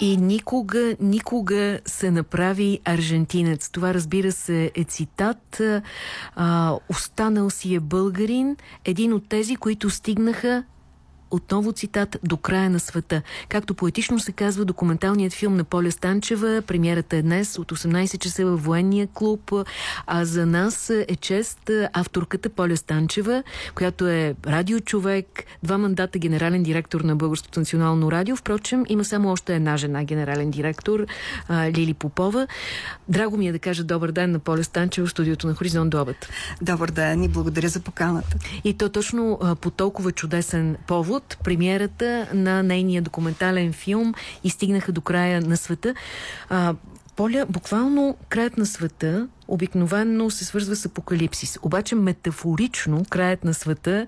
И никога, никога се направи аржентинец. Това разбира се е цитат. А, останал си е българин, един от тези, които стигнаха отново цитат, до края на света. Както поетично се казва документалният филм на Поля Станчева, премиерата е днес от 18 часа във военния клуб, а за нас е чест авторката Поля Станчева, която е радиочовек, два мандата генерален директор на Българското национално радио. Впрочем, има само още една жена генерален директор, Лили Попова. Драго ми е да кажа добър ден на Поля Станчева в студиото на Хоризонт Добът. Добър ден и благодаря за поканата. И то точно по толкова чудесен повод от премиерата на нейния документален филм и стигнаха до края на света. А, Поля, буквално краят на света обикновенно се свързва с апокалипсис. Обаче метафорично краят на света,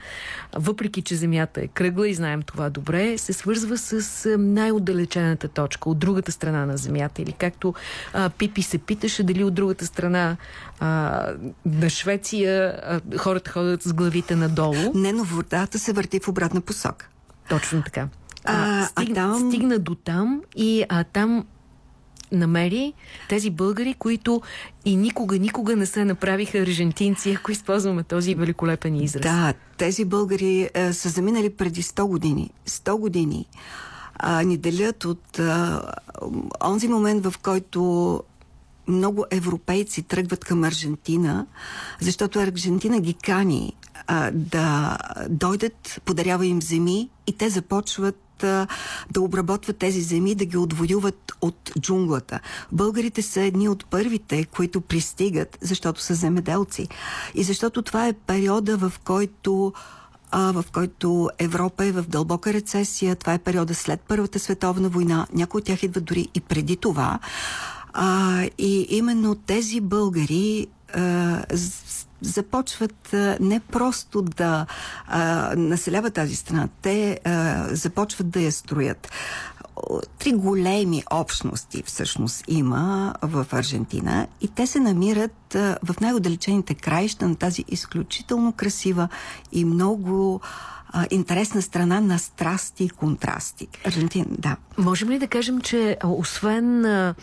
въпреки че Земята е кръгла и знаем това добре, се свързва с най-отдалечената точка, от другата страна на Земята. Или както а, Пипи се питаше дали от другата страна а, на Швеция а, хората ходят с главите надолу. Не, но водата се върти в обратна посока. Точно така. А, а, стиг, а там... Стигна до там и а, там намери тези българи, които и никога, никога не се направиха аржентинци, ако използваме този великолепен израз. Да, тези българи е, са заминали преди 100 години. 100 години а, ни делят от а, онзи момент, в който много европейци тръгват към Аржентина, защото Аржентина ги кани а, да дойдат, подарява им земи и те започват да обработват тези земи, да ги отвоюват от джунглата. Българите са едни от първите, които пристигат, защото са земеделци. И защото това е периода, в който в който Европа е в дълбока рецесия. Това е периода след Първата световна война. Някои от тях идват дори и преди това. А, и именно тези българи а, започват а, не просто да а, населяват тази страна, те а, започват да я строят. Три големи общности всъщност има в Аржентина и те се намират а, в най-отдалечените краища на тази изключително красива и много а, интересна страна на страсти и контрасти. Аржентин, да. Можем ли да кажем, че освен а,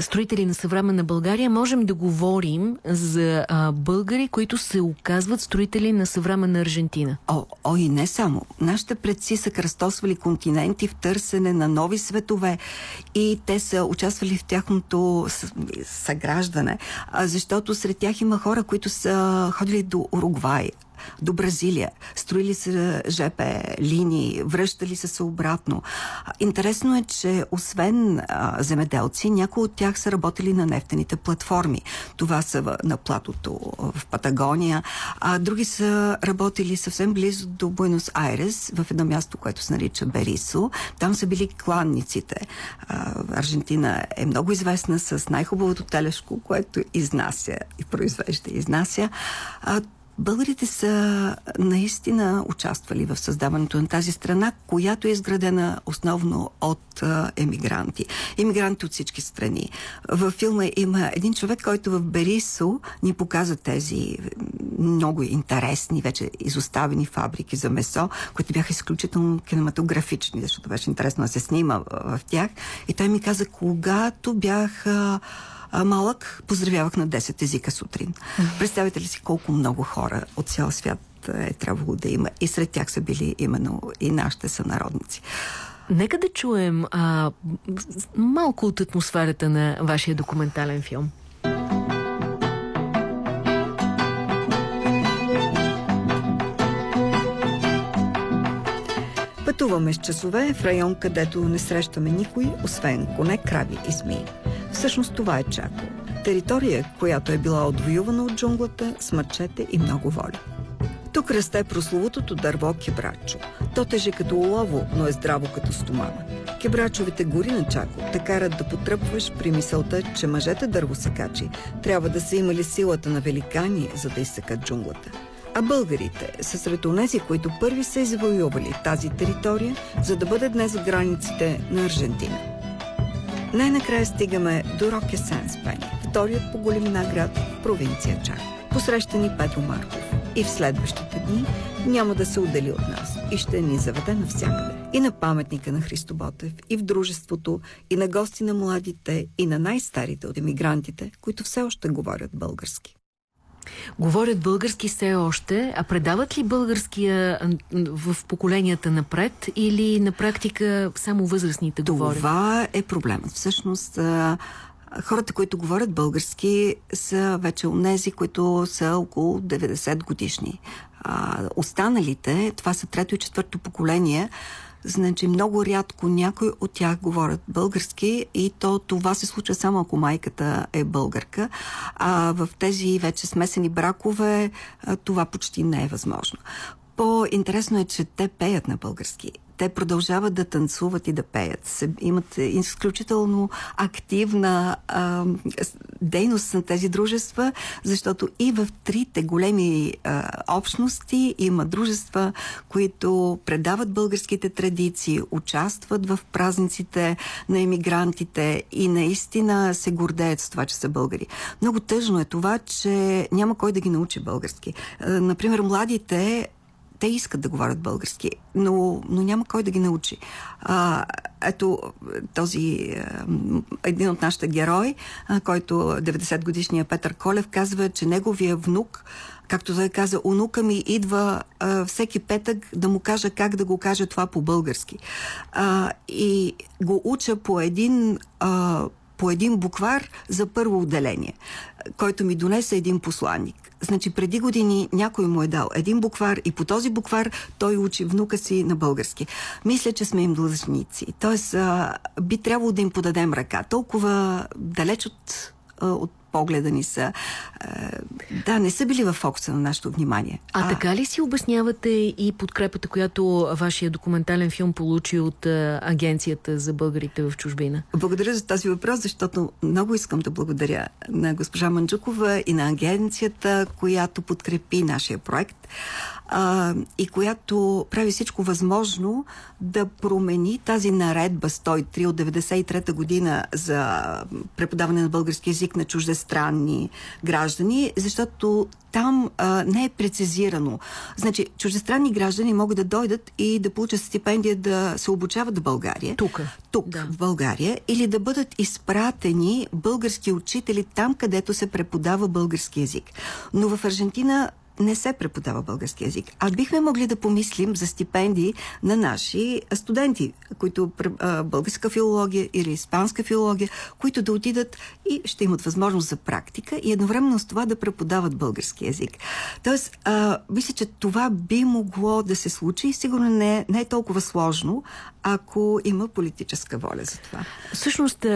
строители на съвременна България, можем да говорим за а, българи, които се оказват строители на съвременна Аржентина? О, о, и не само. Нашите предци са кръстосвали континенти в търсене на нови светове и те са участвали в тяхното съграждане, защото сред тях има хора, които са ходили до Уругвай, до Бразилия. Строили се ЖП линии, връщали се се обратно. Интересно е, че освен а, земеделци, някои от тях са работили на нефтените платформи. Това са на платото в Патагония, а други са работили съвсем близо до Буенос Айрес, в едно място, което се нарича Берисо. Там са били кланниците. А, Аржентина е много известна с най-хубавото телешко, което изнася и произвежда и изнася. А, Българите са наистина участвали в създаването на тази страна, която е изградена основно от емигранти. Емигранти от всички страни. В филма има един човек, който в Берисо ни показа тези много интересни, вече изоставени фабрики за месо, които бяха изключително кинематографични, защото беше интересно да се снима в, тях. И той ми каза, когато бях а, малък, поздравявах на 10 езика сутрин. Представете ли си колко много хора от цял свят е трябвало да има. И сред тях са били именно и нашите сънародници. Нека да чуем а, малко от атмосферата на вашия документален филм. Пътуваме с часове в район, където не срещаме никой, освен коне, крави и змии. Всъщност това е Чако. Територия, която е била отвоювана от джунглата с мъчете и много воля. Тук расте прословутото дърво кебрачо. То теже като олово, но е здраво като стомана. Кебрачовите гори на Чако те карат да потръпваш при мисълта, че мъжете дървосекачи трябва да са имали силата на великани, за да изсекат джунглата. А българите са сред онези, които първи са извоювали тази територия, за да бъде днес в границите на Аржентина. Най-накрая стигаме до Роке Сенспени, вторият по големина град в провинция Чак. Посреща ни Петро Марков и в следващите дни няма да се отдели от нас и ще ни заведе навсякъде. и на паметника на Христо Ботев, и в дружеството, и на гости на младите, и на най-старите от емигрантите, които все още говорят български. Говорят български все още, а предават ли българския в поколенията напред или на практика само възрастните говорят? Това е проблемът. Всъщност хората, които говорят български, са вече унези, които са около 90 годишни. А, останалите, това са трето и четвърто поколение, Значи много рядко някой от тях говорят български и то това се случва само ако майката е българка. А в тези вече смесени бракове това почти не е възможно. По-интересно е, че те пеят на български те продължават да танцуват и да пеят. Имат изключително активна а, дейност на тези дружества, защото и в трите големи а, общности има дружества, които предават българските традиции, участват в празниците на емигрантите и наистина се гордеят с това, че са българи. Много тъжно е това, че няма кой да ги научи български. А, например, младите те искат да говорят български, но, но няма кой да ги научи. А, ето този един от нашите герои, който 90 годишния Петър Колев казва, че неговия внук както той каза, онука ми идва а, всеки петък да му кажа как да го каже това по-български. И го уча по един а, по един буквар за първо отделение, който ми донесе един посланник. Значи преди години някой му е дал един буквар и по този буквар той учи внука си на български. Мисля, че сме им длъжници. Тоест, а, би трябвало да им подадем ръка. Толкова далеч от, от погледа ни са. Да, не са били в фокуса на нашето внимание. А, а така ли си обяснявате и подкрепата, която вашия документален филм получи от Агенцията за българите в чужбина? Благодаря за този въпрос, защото много искам да благодаря на госпожа Манджукова и на агенцията, която подкрепи нашия проект а, и която прави всичко възможно да промени тази наредба 103 от 93-та година за преподаване на български язик на чуждестранни граждани, защото там а, не е прецизирано. Значи, чуждестранни граждани могат да дойдат и да получат стипендия да се обучават в България. Тук. Тук, да. в България. Или да бъдат изпратени български учители там, където се преподава български язик. Но в Аржентина не се преподава български язик. А бихме могли да помислим за стипендии на наши студенти, които българска филология или испанска филология, които да отидат и ще имат възможност за практика и едновременно с това да преподават български язик. Тоест, а, мисля, че това би могло да се случи и сигурно не не е толкова сложно, ако има политическа воля за това. Всъщност,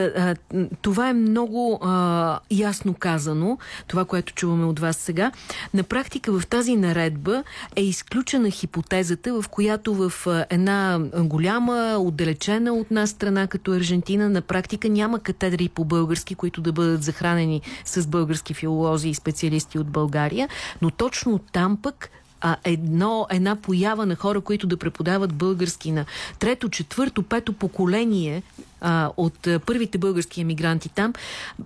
това е много а, ясно казано, това, което чуваме от вас сега. На практика в тази наредба е изключена хипотезата, в която в една голяма, отдалечена от нас страна, като Аржентина, на практика няма катедри по български, които да бъдат захранени с български филолози и специалисти от България, но точно там пък а, едно, една поява на хора, които да преподават български на трето, четвърто, пето поколение а, от а, първите български емигранти там,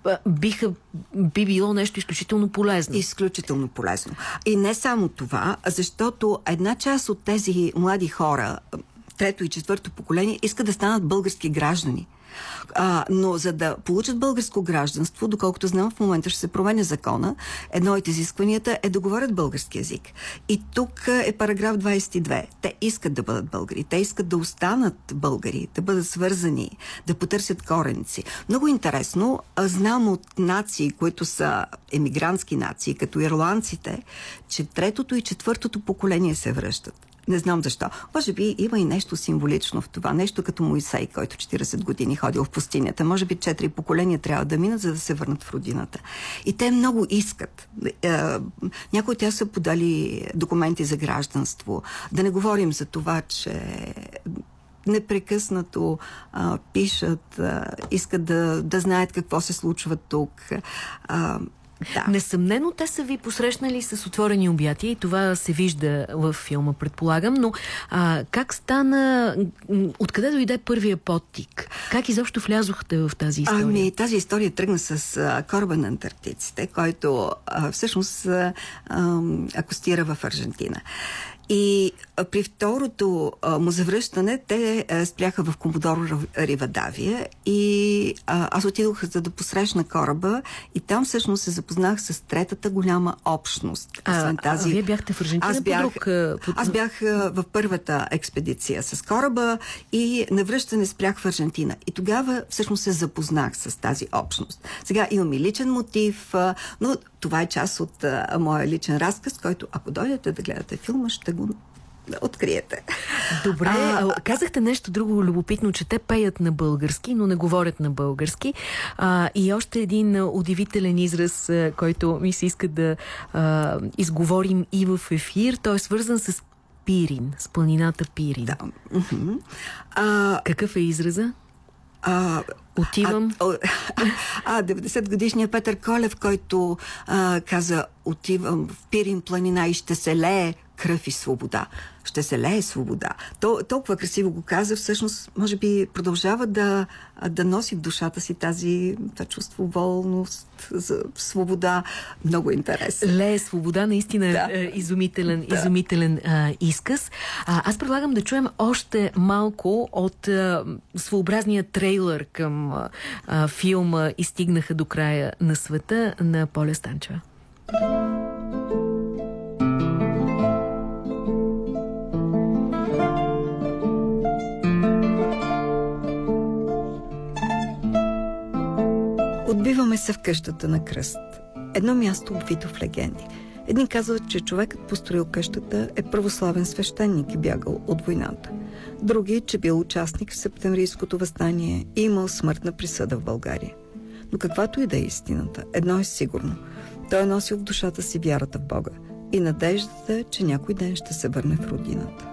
а, биха, би било нещо изключително полезно. Изключително полезно. И не само това, защото една част от тези млади хора, трето и четвърто поколение, искат да станат български граждани. А, но за да получат българско гражданство, доколкото знам, в момента ще се променя закона, едно от изискванията е да говорят български язик. И тук е параграф 22. Те искат да бъдат българи, те искат да останат българи, да бъдат свързани, да потърсят кореници. Много интересно, знам от нации, които са емигрантски нации, като ирландците, че третото и четвъртото поколение се връщат. Не знам защо. Може би има и нещо символично в това. Нещо като Моисей, който 40 години ходил в пустинята. Може би четири поколения трябва да минат, за да се върнат в родината. И те много искат. Е, някои от тях са подали документи за гражданство. Да не говорим за това, че непрекъснато а, пишат, а, искат да, да знаят какво се случва тук. А, да. Несъмнено те са ви посрещнали с отворени обятия и това се вижда в филма, предполагам, но а, как стана, откъде дойде първия подтик? Как изобщо влязохте в тази история? Ами, тази история тръгна с а, кораба на антарктиците, който а, всъщност а, а, акустира в Аржентина. И при второто а, му завръщане те а, спряха в Комодоро Ривадавия и а, аз отидох за да посрещна кораба и там всъщност се запознах с третата голяма общност. А, тази... а вие бяхте в Аржентина аз бях, по друг... Аз бях в първата експедиция с кораба и на връщане спрях в Аржентина. И тогава всъщност се запознах с тази общност. Сега имам и личен мотив, но това е част от а, моя личен разказ, който ако дойдете да гледате филма, ще го да откриете. Добре, а, казахте нещо друго любопитно, че те пеят на български, но не говорят на български. А, и още един удивителен израз, а, който ми се иска да а, изговорим и в ефир, той е свързан с Пирин, с планината Пирин. Да. А, Какъв е израза? А, Отивам. А, а 90 годишният Петър Колев, който а, каза отивам в Пирин планина и ще се лее кръв и свобода. Ще се лее свобода. То, толкова красиво го каза, всъщност, може би продължава да, да носи в душата си тази това чувство волност, за свобода. Много интересно. Лее свобода, наистина да. е изумителен, да. изумителен а, изказ. А, аз предлагам да чуем още малко от а, своеобразния трейлер към а, филма и стигнаха до края на света на Поля Станчева. Отбиваме се в къщата на кръст. Едно място обвито в легенди. Едни казват, че човекът построил къщата е православен свещеник и бягал от войната. Други, че бил участник в септемврийското възстание и имал смъртна присъда в България. Но каквато и да е истината, едно е сигурно. Той е носил в душата си вярата в Бога и надеждата, че някой ден ще се върне в родината.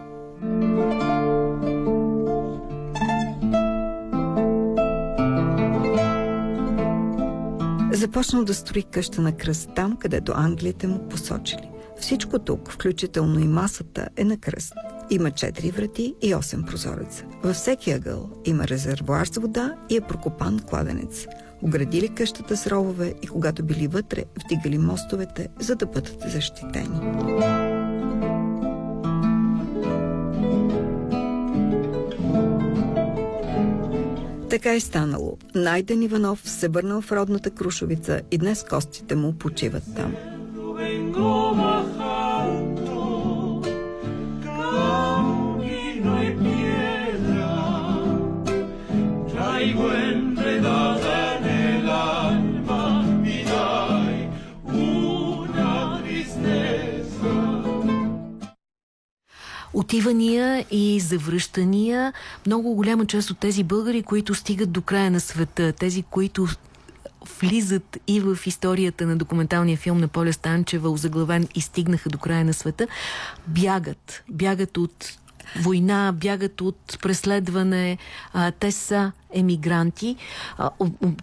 Започнал да строи къща на кръст там, където англите му посочили. Всичко тук, включително и масата, е на кръст. Има четири врати и 8 прозореца. Във всеки ъгъл има резервуар с вода и е прокопан кладенец. Оградили къщата с ровове и когато били вътре, вдигали мостовете, за да бъдат защитени. Така е станало. Найден Иванов се върнал в родната Крушовица и днес костите му почиват там. Отивания и завръщания. Много голяма част от тези българи, които стигат до края на света, тези, които влизат и в историята на документалния филм на Поля Станчева, озаглавен и стигнаха до края на света, бягат. Бягат от война, бягат от преследване. А, те са емигранти. А,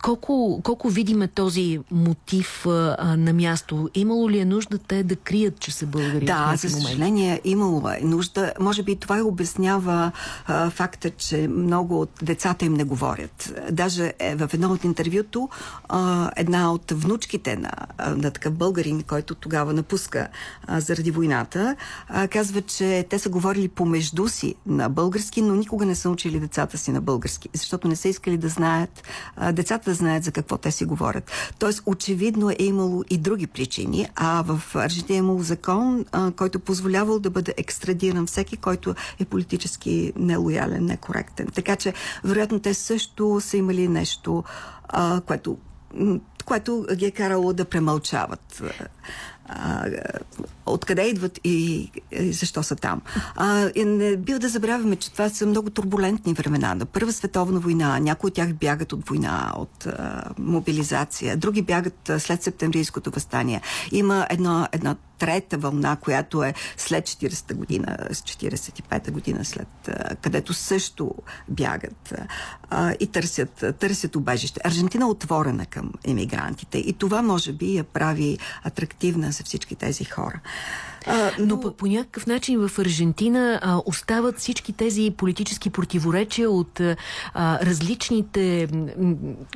колко, колко видиме този мотив а, на място? Имало ли е нужда те да крият, че са българи? Да, за съжаление имало е нужда. Може би това и обяснява а, факта, че много от децата им не говорят. Даже е, в едно от интервюто а, една от внучките на, на такъв българин, който тогава напуска а, заради войната, а, казва, че те са говорили помежду си на български, но никога не са учили децата си на български, защото не са искали да знаят, децата да знаят за какво те си говорят. Тоест, очевидно е имало и други причини, а в Аржентина е имало закон, който позволявал да бъде екстрадиран всеки, който е политически нелоялен, некоректен. Така че, вероятно, те също са имали нещо, което което ги е карало да премълчават откъде идват и, и защо са там. А, и не бил да забравяме, че това са много турбулентни времена. На Първа световна война, някои от тях бягат от война, от а, мобилизация, други бягат а, след септемврийското възстание. Има едно, една трета вълна, която е след 40-та година, 45-та година, след, където също бягат а, и търсят, търсят убежище. Аржентина е отворена към емигрантите и това може би я прави атрактивна за всички тези хора. А, но... пък по някакъв начин в Аржентина а, остават всички тези политически противоречия от а, различните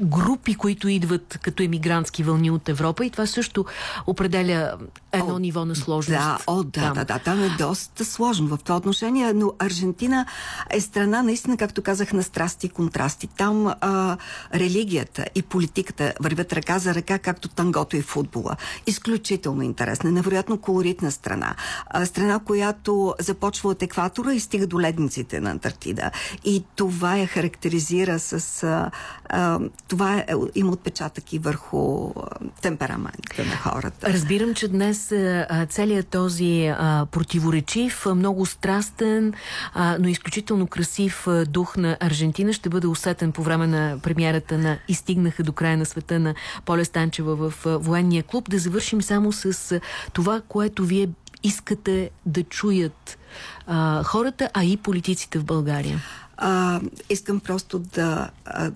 групи, които идват като емигрантски вълни от Европа и това също определя едно о, ниво на сложност. Да, о, да, там. да, да, там е доста сложно в това отношение, но Аржентина е страна наистина, както казах, на страсти и контрасти. Там а, религията и политиката вървят ръка за ръка, както тангото и футбола. Изключително интересна, невероятно колоритна страна. А, страна, която започва от екватора и стига до ледниците на Антарктида. И това я характеризира с... Това е, има отпечатък и върху темперамента на хората. Разбирам, че днес целият този противоречив, много страстен, но изключително красив дух на Аржентина ще бъде усетен по време на премиерата на «Изстигнаха до края на света» на Поля Станчева в военния клуб. Да завършим само с това, което вие искате да чуят а, хората, а и политиците в България. А, искам просто да... А,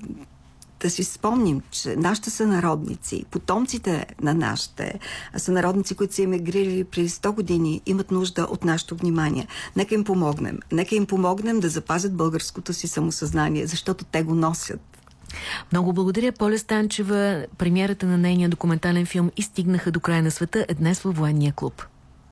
да си спомним, че нашите сънародници, потомците на нашите сънародници, които са емигрирали преди 100 години, имат нужда от нашето внимание. Нека им помогнем. Нека им помогнем да запазят българското си самосъзнание, защото те го носят. Много благодаря, Поля Станчева. Премьерата на нейния документален филм «Изстигнаха до края на света» е днес във военния клуб.